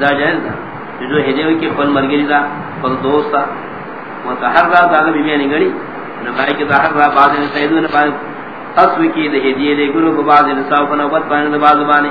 دا جائز دا جو ہدیو کی پن مرگری دا پن دوست دا متحر را دا بی بیانی گڑی نبائی کی تحر را بعد النساء دون بعد قصو کی دا ہدیے دے گرو کو بعد النساء فنوبت پانی دا بعض بانی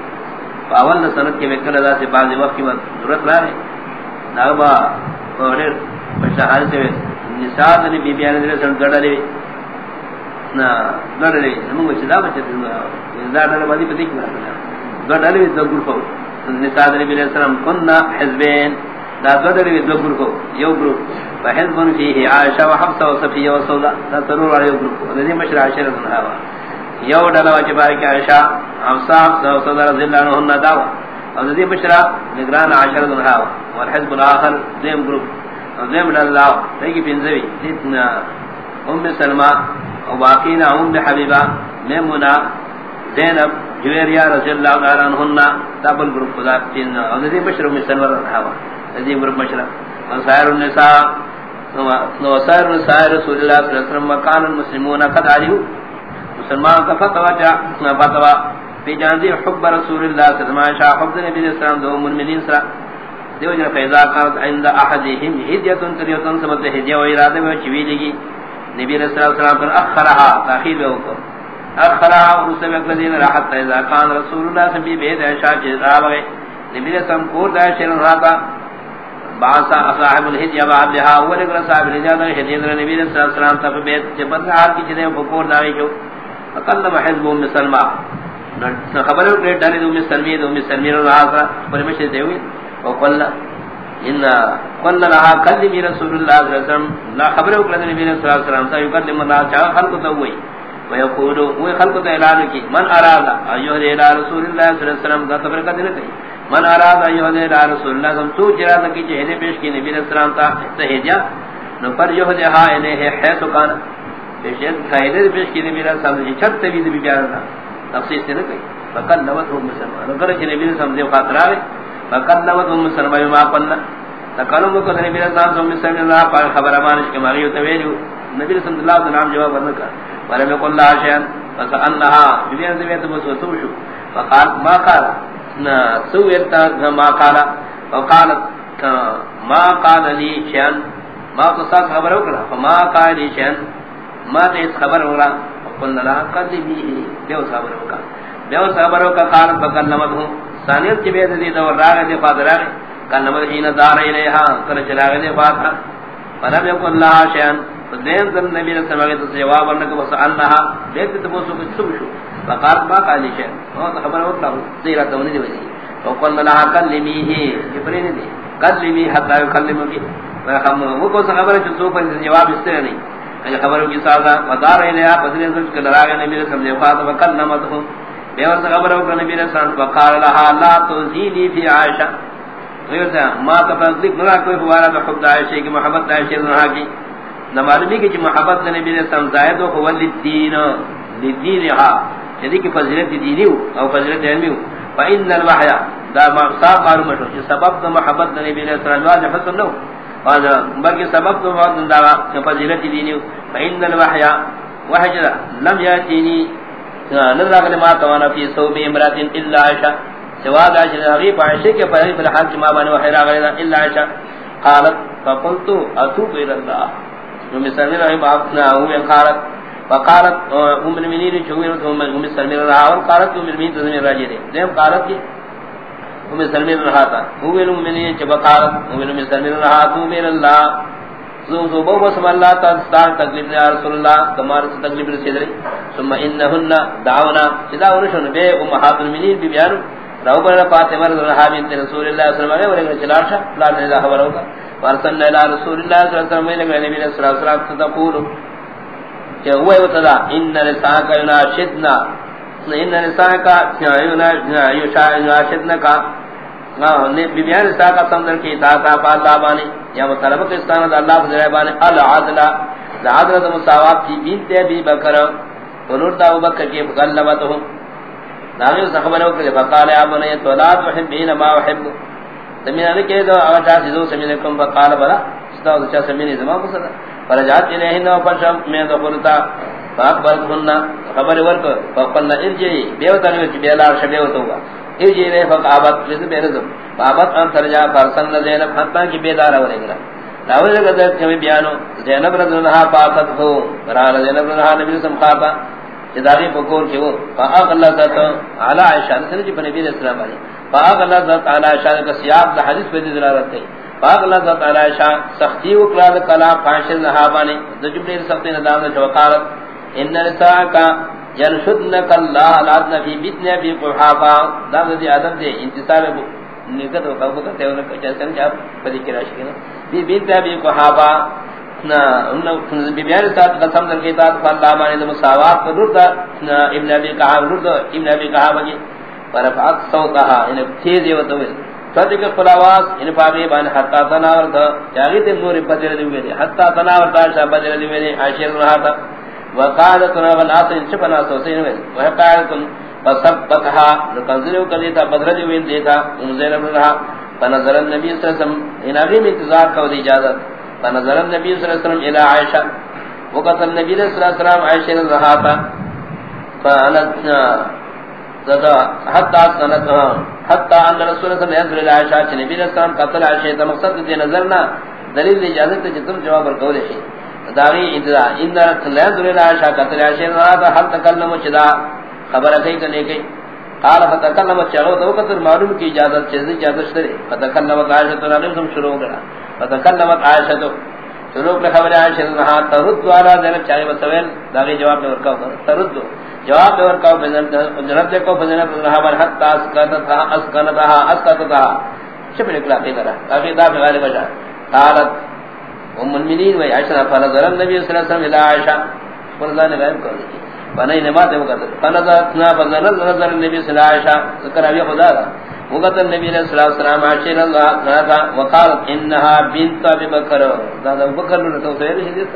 اول سنت کے وکل ادا سے بعض وقت کی ضرورت رہا ہے ناغبا اور مشاہد سے نساد نے بی بیان دے سن گڑا لے۔ نا گڑا لے۔ ہم چلا بچے دا دا بادی پتی کی گڑا لے دو گروپ نساد نے علیہ السلام کننا حزبین۔ دا گڑا لے دو گروپ یو گروپ۔ فحزب فيه عائشہ وحفصہ وصفیہ وسودا دا ضرور والے گروپ الذي مشر عائشہ رضی یو ڈلا وجہ بارے کہ عائشہ حفصہ وسودا رضی اللہ عنہ عنہا دعوا اور ذی بشرا نگران عاشر ذنہا والحزب الاخر ذیم گروپ ذیم اللہ تیکی پنزوی اتنا ام سلمہ و باقینا ام حبیبہ، میمونہ، زینب، جویریا رضی اللہ عنہ تابل گروپ خدا تین اور ذی بشرا ام سلمہ رضی ذی گروپ بشرا. وسائر النساء وسائر النساء رسول اللہ صلی اللہ علیہ وسلم وکان المسلمون، قد علیو مسلمان کا فتوہ جا فتوہ في جانب حب رسول الله صلى الله عليه وسلم حب النبي صلى الله عليه وسلم سرا. دیو جن فیضا كانت عند احدهم هديه تريتن سمت هديه و اراده و چوی لگی. نبی علیہ وسلم پر اخرها تاخیر و کو اخرها ورسل الذين راحت اذا كان رسول الله صلى الله عليه وسلم بيد عائشہ جرا نبی صلی اللہ علیہ وسلم کو داشن راتا. باسا صاحب الهديه بعدها اول صاحب الهديه هديه نبی صلی اللہ علیہ وسلم تب بیت جبر حال کی جنے بکور داوی جو. اقل حزب ام سلمہ خبر ہے کہ ڈالے دو میں سلمی دو میں سلمی رہا تھا پر میں سے دیوی او قل ان قل لها كلم رسول الله صلى الله عليه وسلم لا خبر ہے کہ نبی صلی اللہ علیہ وسلم سے يكلم الله تعالی خلق تو ہوئی ويقول هو خلق تو اعلان کی، من اراد ایھا الى رسول الله صلی اللہ علیہ وسلم کا خبر کا دے من اراد ایھا الى رسول الله صلی تو جرا کی چہرے پیش کی نبی صلی اللہ علیہ وسلم، تا تہجا نو پر یہ ہا یعنی انہیں ہے تو کان پیش پیش کی نبی صلی اللہ علیہ چھت بھی بھی بیان تھا تفسیر سے نہ کہی فقط نوت ہم مسلمان. اگر کہ نبی نے سمجھے خاطر آئے فقط نوت ہم مسلمان ما پنہ تکلم کو نبی نے سان سو مسلمان اللہ پر خبر امانش کے ماغی تو ویلو نبی صلی اللہ علیہ وسلم جواب نہ کر. پر میں کل ولم يقل لها شيئا فسألناها بلين سمعت بسوتو شو. فقال، ما قال؟ سوئرت ما قال. وقالت ما قال لي شيئا ما قصاص خبر وکړه فما قال لي شيئا ما ته خبر ہو وکړه قلنا لها قلبی بیو صابرو کا بیو صابرو کا قالت بکلمت ہوں ثانیت کی بیت دی دور راگ دی فاتر راگ کلمت حین دار الیہا کر چلاگ دی فاتر فلم یکن لها شیئن فدین ذن نبی رسول اللہ تو جواب انکا بس انہا بیت تبوسو کچھ سب شو فقالت ما قالی شیئن وہ خبر وقت لہو زیرہ تونی دی وجہ وقلنا لها قلبی ہی یہ پرین دی قلبی حتی یکلمو کی وہ کو خبر ہے جو سو جواب اس طرح نہیں کہ خبروں کی سازا ودار الیا بدل ازل کے لراغ نبی نے سمجھے فاط وکل نمت ہوں بے وس خبروں کو نبی نے سان وقال لها لا تزيدي في عائشہ۔ تو یہ ما تفضل نہ کوئی فوارا تو خود عائشہ کی محبت عائشہ نے کی۔ نہ معلومی کہ جی محبت نبی نے سان زائد ہو ولدین لدینها یعنی کہ فضیلت دینی ہو او فضیلت علمی ہو۔ فإن الوحي دا مقصد معلوم ہے سبب محبت نبی نے سان واجب حسن بلکہ سبب تو بہت انداوا کہ فضیلت دینی فإن الوحی وحجر لم یاتینی نظر اگر ما توانا فی صوب امرات الا عائشہ سواد عائشہ غیب عائشہ کے پہلی فی الحال ما بانی وحی راغلینا الا عائشہ قالت فقلت اتوب الى اللہ ام سلمی رحم اپنا ام قالت، فقالت، ام المنین چویر ام سلمی رحم قالت، ام المنین تزمین راجی دے۔ دیم قالت کی ام سلمی رہا تھا۔ وہ ویل مومنین چ بقارت وہ ویل ام سلمی رہا۔ تو میرا اللہ زو زو بو بسم اللہ تا ستار تکلیف یا رسول اللہ۔ تمہارے سے تکلیف رسید رہی ثم انہن دعونا۔ اذا ورشن بے امہات المؤمنین بی بیان راو پر فاطمہ رضی اللہ عنہا رسول اللہ صلی اللہ علیہ وسلم نے چلاشا لا نے خبر ہوگا ورسلنا الى رسول اللہ صلی اللہ علیہ وسلم نے نبی صلی اللہ علیہ وسلم۔ تقول کہ هو وتدا ان رساك يناشدنا ان نساء کا یشاشدن کا۔ بیبیان نساء کا سمدر کی اطاعتا پا اللہ بانے یا مطلب کستانت اللہ فضل بانے العادلہ عادلہ مساوات کی بینت بی بکر، ونور دا بکر کی فقلبتهم نامی اس خبر وکر فقال یا بنی تولاد وحبین ما وحب تمہیں نے کہہ دو اچھا چیزوں سمجھنے کم، فقال بلا، ستا اچھا سمجھنے زمان پسدا فرجات الیہن و فرشم میں دخلتا فاقبل کننا خبر ورک، فقلنا ارجعی، بیوتا نیوچ بیلار شبیوتا ہوگا ارجعی رہے فقابت لذ بیرزم فابت ان ترجا فرسن زینب حتما کی بیدار ہو لگا راوی لگا در کمی بیانو، زینب رضی اللہ پاکت ہو۔ رال زینب رضی اللہ نبی رسم خوابا جداری فکور کی وہ۔ فاق اللہ عائشہ سنجی جی پنبی علیہ السلام علیہ۔ فاق اللہ عائشہ کا سیاب دا حدیث پہ دلالت ہے پاک اللہ تعالی عائشہ، سختی وکلا کلام قاشر صحابہ نے۔ دجبلی سختی ندام نے وقالت ان نساء کا یعنی ينشدنك الله العدن في بطن ابي قحافه دا دي ادب دي انتصار نگت ہو کبو کہتے ہیں کہ جیسے کہ آپ بدی کی راشی نا بی بنت ابي قحافه نا ان بی بیان ساتھ قسم در کے ساتھ اللہ مانے مساوات پر رد ابن ابي قحافه رد ابن ابي قحافه کی. فرفعت صوتها ان یعنی تیز یہ تو صدق خلاواس ان پاگی بان حتا تناور تھا جاگی تے نور بدر دی حتا تناور تا شاہ بدر دی عاشر رہا تھا. وقالت نا بنات ان چپنا سوسین میں وہ قالت فسبتها لکنزلو کلیتا بدرج وین دیتا ام زینب رہا فنظر النبی صلی اللہ علیہ وسلم ان اگے انتظار کا اجازت فنظر النبی صلی اللہ علیہ وسلم الى عائشہ وقت النبی صلی اللہ علیہ وسلم عائشہ نے رہا تھا فانتنا زدا حتی سنت حتی ان رسول اللہ صلی اللہ علیہ وسلم عائشہ نبی علیہ وسلم قتل عائشہ مقصد دی نظرنا دلیل اجازت جتم جواب کولے شی۔ داغی ادرا ان لا ذل عائشہ قتل عائشہ را حل تکلم چدا. خبر ہے کہ نہیں کہ قال فتکلم چلو تو قدر معلوم کی اجازت چیز اجازت شری فتکلم عائشہ تو نے ہم شروع کرا فتکلم عائشہ تو. شروع کر خبر عائشہ نے ہاں ترد والا دین چاہے بسویل داغی جواب میں ورکا ترد. جواب میں ورکا جناب دیکھو بجنب رہا بر حتا اسکنتا اسکنتا اسکنتا چپ نکلا کی طرح تاکہ دا غالب جا قالت ام المؤمنین و عائشہ فنظر النبی صلی اللہ علیہ وسلم الى عائشہ فرضا نے غائب کر دی۔ بنائی نماز وہ کرتے فنظرنا فنظر نظر النبی صلی اللہ علیہ وسلم ذکر ابی خدا دا۔ وقت النبی صلی اللہ علیہ وسلم عائشہ اللہ تعالی وقال انها بنت ابي بکر۔ دا ابو بکر نے تو سے حدیث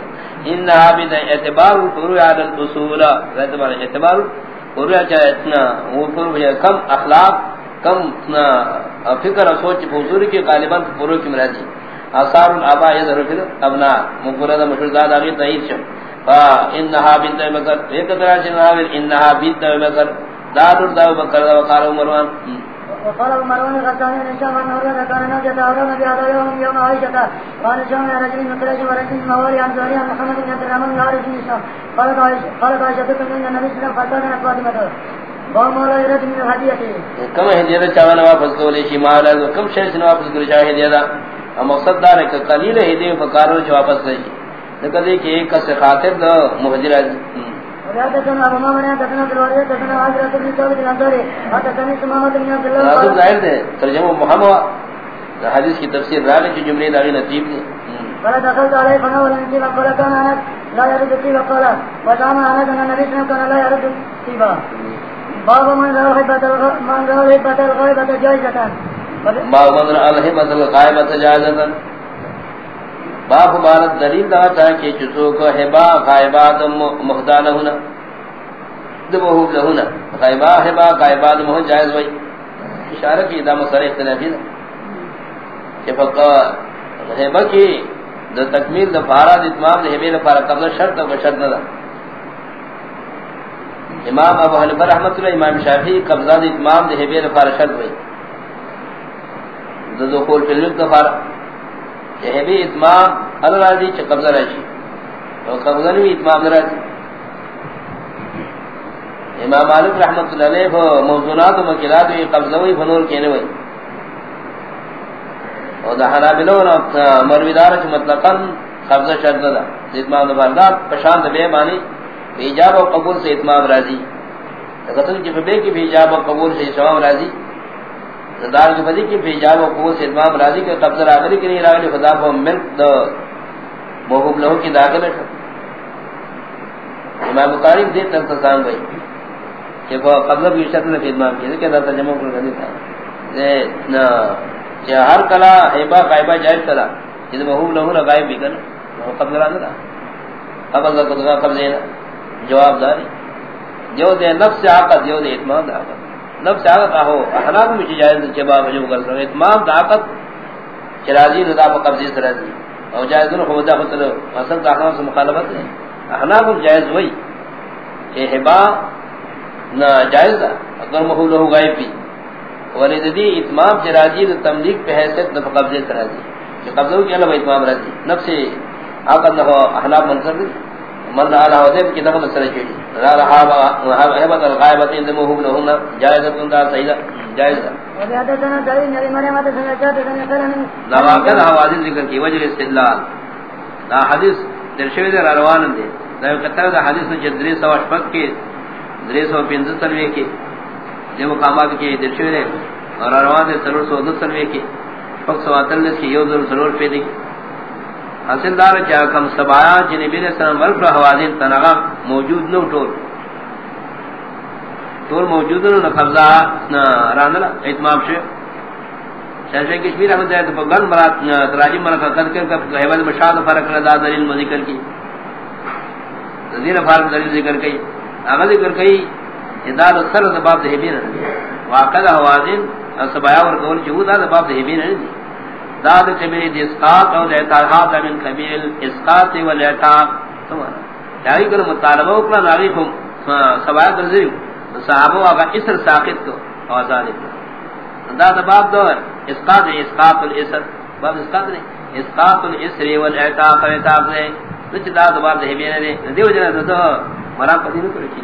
انها بنت اعتبار الفروع على الاصول۔ اعتبار اعتبار فروع اتنا وہ فروع کم اخلاق، کم فکر اور سوچ، حضور کے غالبا فروع کی مرادی اثار الابا یذر فی ابنا مفرد مشهور ذات اگے تایید چھ فا انها بنت بکر ایک طرح سے نام انها بنت بکر. دار الدو بکر وقال مروان. وقال مروان غزاني ان شاء الله نور كان نجد اور نبي هذا يوم عائشة قال شام رجل من قريش ورجل موالي عن زهري محمد بن عبد الرحمن بن عارف بن هشام قالت عائشة قالت عائشة بكم ان النبي صلى الله عليه وسلم فاتنا من هديته كما هديه چاوانا واپس کولے شی مالا کم شے سے واپس کولے شاہ ہدیہ مقصد دار ہے کہ قلیل ہدی فقارو جو واپس نہیں نکل دی کہ ایک سے خاطر دو مہاجر ترجمہ محمد حدیث کی تفسیر رالی کی جملے داغی نتیب دی قال دخلت عليه فانا ولا نجيب قال كان انا لا يرد الطيبة قال وزعم انا ان النبي صلى الله عليه وسلم كان لا يرد الطيبة باب من رأى الغيبة الغيبة جائزة. باب من الہمت القائمت جائزتا باب مارت دلیل دا چاہ کہ چسو کو حبا غائبات مہدان ہونا دبہوب لہونا. غائبا حبا غائبات مہد جائز ہوئی. اشارہ کی دا مسئلہ اختلافی دا کہ فقا حبا کی دا تکمیل دا فارا دا اتمام دا حبی فارا قبضہ شرط و شرط دا امام ابو حنبر رحمت اللہ، امام شافی قبضہ دا اتمام دا حبی فارا شرط ہوئی. دخول فی الوقت دفارا یہ اتمام اللہ راضی چھ قبضہ راشی. اور قبضہ نہیں اتمام راضی امام مالک رحمت اللہ علیہ وہ موضوعات و مکلات ہوئی قبضہ ہوئی فنور کہنے ہوئی اور دا حنابلو مرویدار چھ مطلقا قبضہ شرط دا اتمام دفار دا پشاند بے مانی ایجاب و قبول سے اتمام راضی. قتل کی فبے کی بھی ایجاب و قبول سے اتمام راضی. دار کی فضی کی فیجاب و قوت سے اتمام راضی کے قبضہ راغلی کی نہیں راغلی خدا کو ملک دا محبوب لہو کی داخل ہے۔ امام بکاری دیر تک تسان گئی کہ وہ قبضہ کی شرط نے اتمام کی۔ کہ دا جمع کر دیا تھا۔ نہ کہ ہر کلا ہیبا غائبہ جائز ترا کہ محبوب لہو نہ غائب بھی کرنا قبضہ نہ تھا۔ قبضہ قبضہ قبضہ جواب داری۔ جو دے نفس عقد جو دے اتمام دا عقد مطلب نفس عقد ہو احناف میں جائز جواب جو کر سکے اتمام دا عقد چرازی رضا پر قبضے سے رضی اور جائز نہ خدا فتل اصل کا احناف سے مخالفت ہے۔ احناف جائز وہی کہ ہبا نہ جائز دا اگر محول ہو، غائب بھی۔ ولدی اتمام چرازی چراجی تملیک پہ حیثیت نہ قبضے سے رضی کہ قبضہ کیا نہ اتمام رضی نفس عقد نہ احناف منصر من على وذب کی نقل سرجی لا رہا وهبت الغائبۃ ان محول لهن جائز تن سیدا جائز وزیادتنا دلیل نبی مریم سنجات تے کرن ذواقل حوادث ذکر کی وجہ استدلال۔ دا حدیث درشوی دے روان دے۔ دا کتاب دا حدیث نے جدری سو اشفق کے دری سو پنز سروے کے جو مقامات کے درشوی دے اور روان دے سرور سو دو سروے کے فق سو اتلس کی یو ذر سرور پیدی حاصل دار چا کم سبایا جن نبی علیہ السلام ورک حوادث تنغا موجود نو ٹول. ٹول موجود نو قبضہ راندلا، اتمام شے شیخ کشمیر احمد ہے تو گن مراد تراجم مراد قد کر کہ حیوان مشاہد فرق رضا دلیل ذکر کی. زیر فارق دلیل ذکر کی. اگر ذکر کی اداد سر باب دہبین واقع حوازن سبایا ور ورکول چہود باب دہبین ہے داد کبیر اسقاط اور اعتراضات من کبیر الاسقاط والاعتاق یعنی کہ مطالبہ اکلا ناغی کو سبایہ درزیم صحابہ واقع اسر ساقت کو آزاد کو. داد باب دور اسقاط اسقاط الاسر. باب اسقاط نہیں، اسقاط الاسر والاعتاق والاعتاق نے لچ داد باب دے بینے دے. دیو جنا تو مرا پتی نہ کرے کی.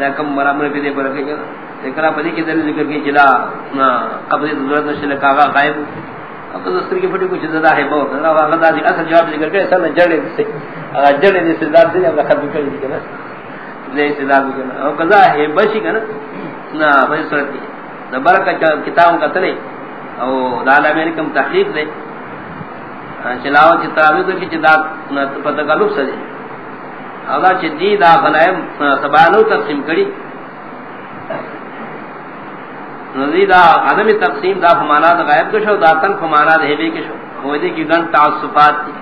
رقم مرا مرے دے پر کہ ذکر پتی کے دل ذکر کی، جلا قبض ضرورت نشل کاغا غائب. اب تو دستر کی پھٹی کچھ زدہ ہے۔ بہت اللہ وہاں دا اصل جواب ذکر کرے اصل جڑے سے جڑے نے سردار سے اپنا ختم کر دی کنا لے سردار بھی کنا اور قضا ہے بشی کنا نا۔ بھائی صورت کی نبر کا کتاب کا تلے۔ او دالا میں کم تحقیق دے۔ چلاو چ تراوی تو کی دا پتہ کا لفظ دے۔ اللہ چ دی دا غنائم سبانو تقسیم کری۔ نزیدہ عدم تقسیم دا فمانا دا غائب کشو، دا تن فمانا دا حبی کشو. خویدے کی گن تعصفات دی.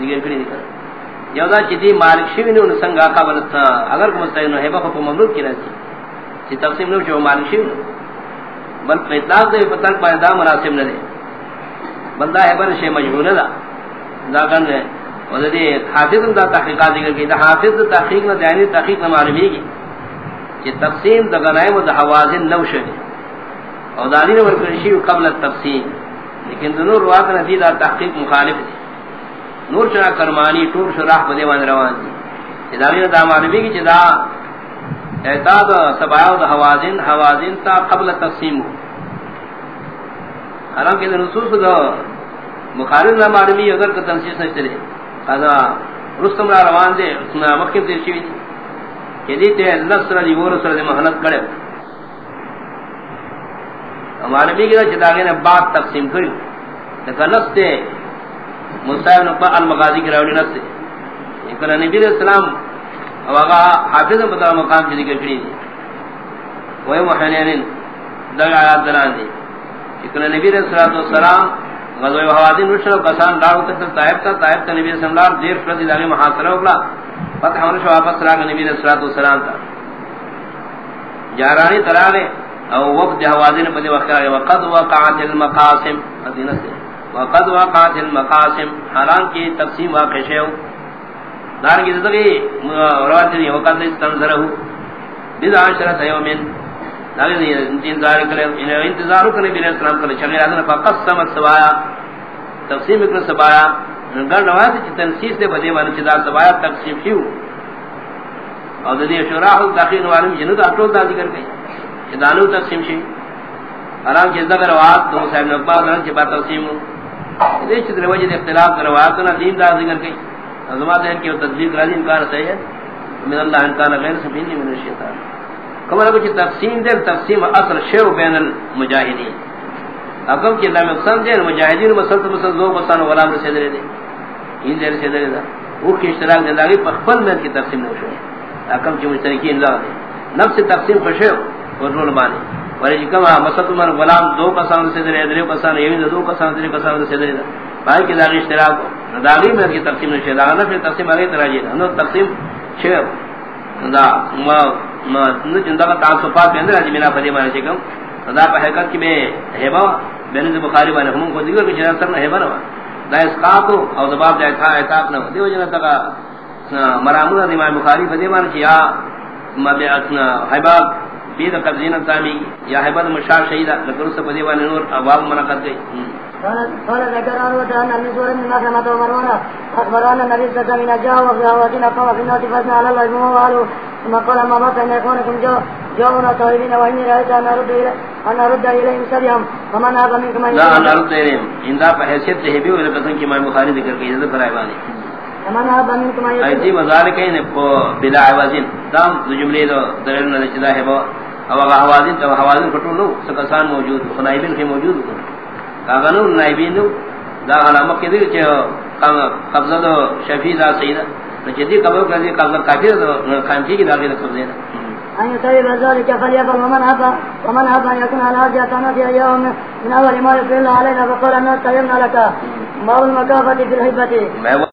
دیگر کری دکھر یو دا چی دی مالک شوی نو نسنگ آقا بلتا اگر کو مستقیم نو حبا خب مملوک کی رہتی چی تقسیم نو چو مالک شوی نو. بل اطلاق دے پتنک پانے دا مناسب ندے. بندہ حبا نشے مجبور دا دا گن ہے وزا حافظ دا تحقیقات دیگر کی. دا حافظ دا تحقیق نا دینی تحقیق نا معلومی کی کہ تقسیم دا غنائم دا حوازن نو شدی او دانی نور کرشی قبل التقسیم لیکن دنور روات ندی دا تحقیق مخالف دی. نور چنا کرمانی ٹور شراح بدے وان روان دی. کہ دانی دا معلومی کی چدا اعتاد سبایو دا حوازن حوازن تا قبل التقسیم ہو. حالانکہ دا نصوص دا مخالف دا معلومی اگر کا تنسیس نشتے دے قضا رستم را روان دے مخیم تیر شوی دی کہ دیتے نصر دی وہ رسول دی محنت کرے ہمارے بھی کہ جدا نے بات تقسیم کری۔ کہ نص تے مصعب نے پر المغازی کی راوی نص کہ نبی علیہ السلام او هغه حافظ په مقام کې ذکر کړی دی وای محنین دغه آیات دلان دي چې نبی رسول الله والسلام غزوه حوادث وشو کسان داو ته طائف ته طائف ته نبی صلی الله علیه وسلم دیر پر دغه محاصره وکړه فتح ہونے سے واپس راگ نبی علیہ الصلوۃ والسلام تا. جارانی ترانے او وقت جوازین بدی وقت ہے وقد وقعت المقاسم. مدینہ سے وقد وقعت المقاسم. حالان کی تقسیم واقع ہے دار کی زندگی روایت نہیں وقت تنظرہ بضع عشرۃ یوم داغی انتظار کرے. انتظار کرے نبی علیہ السلام کرے چلے. راز نے فقسم السوایا تقسیم کر سبایا گن روایت چ تنسیس دے بدے ون چدا سبایا تقسیم کیو اور دے شورا شراح داخل والم جنو دا ٹول دا ذکر کئی چدانو تقسیم شی آرام کے ذکر روایت دو صاحب نے بعد رن چ تقسیم ہو دے چ دے وجہ اختلاف روایت نہ دین دا ذکر کئی ازما دے کہ وہ تدبیر راضی انکار صحیح ہے من اللہ انکار غیر سبیل من الشیطان. کما کچھ تقسیم دے تقسیم اصل شیو بین المجاہدین اکم کی اللہ مقصد دے مجاہدین مسلط مسلط دو بسان غلام رسے دے دے این دیر سے دے دا. وہ کی اشتراک دے داگی پخبل میں کی تقسیم نہ شوئے اکم کی مشترکین اللہ دے. نفس تقسیم خوشی اور رول مانی ولی جی کما مسد عمر غلام دو کسان سے درے درے کسان یوین دو کسان درے کسان سے درے بھائی کی داغی اشتراک داغی میں کی تقسیم نشے دا نفس تقسیم علی تراجی نو تقسیم چھے دا ما ما جندا کا تعصفات کے اندر اجمینا فدی مانے چکم دا پہ حقیقت کی میں ہیبا بین بخاری والے ہم کو دیگر کہ سر نہ ہیبا نہ دا اسقاط او دباب دے تھا اعتاق نہ دیو جنا تک مرامون امام بخاری فدی مانے کیا ما بے اسنا ہیبا بید قبضین تامی یا حبت مشاہ شہیدہ لکر اس پدی والے نور ابواب منعقد گئی. قال ذكر أن وجهنا من سورة من مخرمة ومرونا أخبرنا النبي صلى الله عليه وسلم جاء وفي أواتنا قام في الناس فأثنى على الله جمعه وقالوا ثم قال ما إن إخوانكم جاء جاءونا طائرين وإني رأيت أن أرد أن أرد إليهم سبيهم. فمن هذا منكم لا أن أرد إليهم. إن ذا فحيثيت تهبي وإذا قسم كما بخاري ذكر كي ذكر عباني فمن هذا منكم أيدي وذلك إن بلا عوازين. دام جملے دو دلنا لچدا ہے او حوازن تو حوازن پٹولو سکسان موجود خنائبین کے موجود کاغنو نائبین دا علامہ کے دل چ قبضہ دو شفیع ذات سیدہ. نچدی قبر کر دی قبضہ کافر دو خانچی کی داخل قبضہ ہے أن يطيب ذلك فليفعل ومن أبى ومن أن يكون على هذه أتانا في أيام من أول ما يفعل علينا فقال أنه طيبنا لك هو المكافة في الحبة